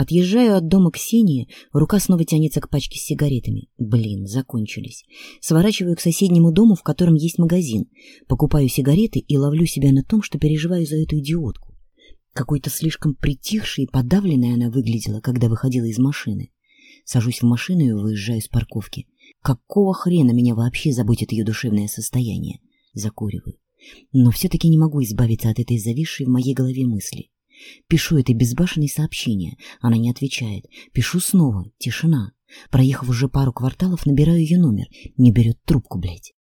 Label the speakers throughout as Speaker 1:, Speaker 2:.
Speaker 1: Отъезжаю от дома Ксении, рука снова тянется к пачке с сигаретами. Блин, закончились. Сворачиваю к соседнему дому, в котором есть магазин. Покупаю сигареты и ловлю себя на том, что переживаю за эту идиотку. Какой-то слишком притихшей и подавленной она выглядела, когда выходила из машины. Сажусь в машину и выезжаю с парковки. Какого хрена меня вообще заботит ее душевное состояние? Закуриваю. Но все-таки не могу избавиться от этой зависшей в моей голове мысли. Пишу этой безбашенной сообщение. Она не отвечает. Пишу снова. Тишина. Проехав уже пару кварталов, набираю ее номер. Не берет трубку, блядь.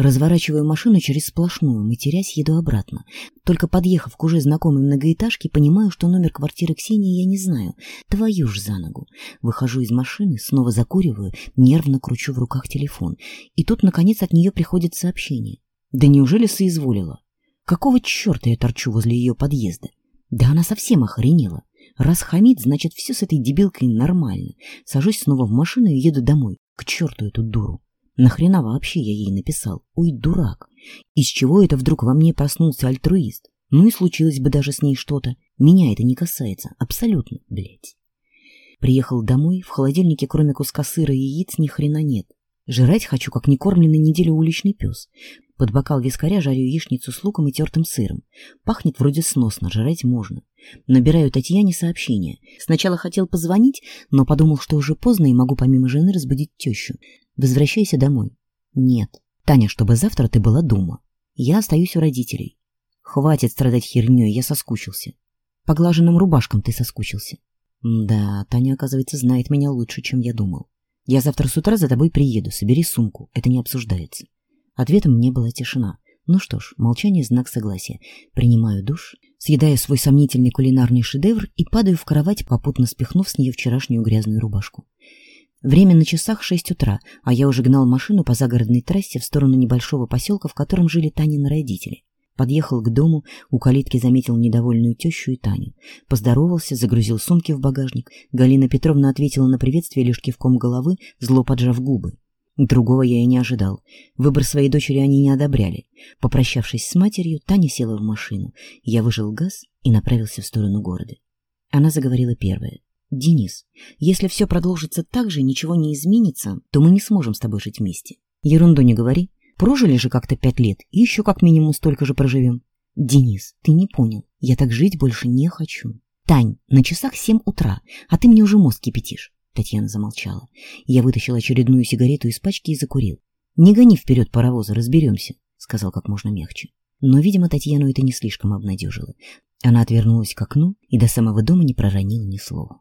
Speaker 1: Разворачиваю машину через сплошную, матерясь, еду обратно. Только подъехав к уже знакомой многоэтажке, понимаю, что номер квартиры Ксении я не знаю. Твою ж за ногу. Выхожу из машины, снова закуриваю, нервно кручу в руках телефон. И тут, наконец, от нее приходит сообщение. Да неужели соизволила? Какого черта я торчу возле ее подъезда? Да она совсем охренела. Раз хамит, значит, все с этой дебилкой нормально. Сажусь снова в машину и еду домой. К черту эту дуру. Нахрена вообще я ей написал? Ой, дурак. Из чего это вдруг во мне проснулся альтруист? Ну и случилось бы даже с ней что-то. Меня это не касается. Абсолютно, блядь. Приехал домой, в холодильнике кроме куска сыра и яиц ни хрена нет. Жрать хочу, как некормленный неделю уличный пес. Под бокал вискаря жарю яичницу с луком и тертым сыром. Пахнет вроде сносно, жрать можно. Набираю Татьяне сообщение. Сначала хотел позвонить, но подумал, что уже поздно и могу помимо жены разбудить тещу. Возвращайся домой. Нет. Таня, чтобы завтра ты была дома. Я остаюсь у родителей. Хватит страдать херней, я соскучился. Поглаженным рубашкам ты соскучился. Да, Таня, оказывается, знает меня лучше, чем я думал. Я завтра с утра за тобой приеду, собери сумку, это не обсуждается. Ответом мне была тишина. Ну что ж, молчание — знак согласия. Принимаю душ, съедаю свой сомнительный кулинарный шедевр и падаю в кровать, попутно спихнув с нее вчерашнюю грязную рубашку. Время на часах шесть утра, а я уже гнал машину по загородной трассе в сторону небольшого поселка, в котором жили Танины родители. Подъехал к дому, у калитки заметил недовольную тещу и Таню. Поздоровался, загрузил сумки в багажник. Галина Петровна ответила на приветствие лишь кивком головы, зло поджав губы. Другого я и не ожидал. Выбор своей дочери они не одобряли. Попрощавшись с матерью, Таня села в машину. Я выжил газ и направился в сторону города. Она заговорила первая. «Денис, если все продолжится так же, ничего не изменится, то мы не сможем с тобой жить вместе. Ерунду не говори. Прожили же как-то пять лет, и еще как минимум столько же проживем. Денис, ты не понял. Я так жить больше не хочу. Тань, на часах семь утра, а ты мне уже мозг кипятишь. Татьяна замолчала. Я вытащил очередную сигарету из пачки и закурил. «Не гони вперед паровоза, разберемся», — сказал как можно мягче. Но, видимо, Татьяну это не слишком обнадежило. Она отвернулась к окну и до самого дома не проронила ни слова.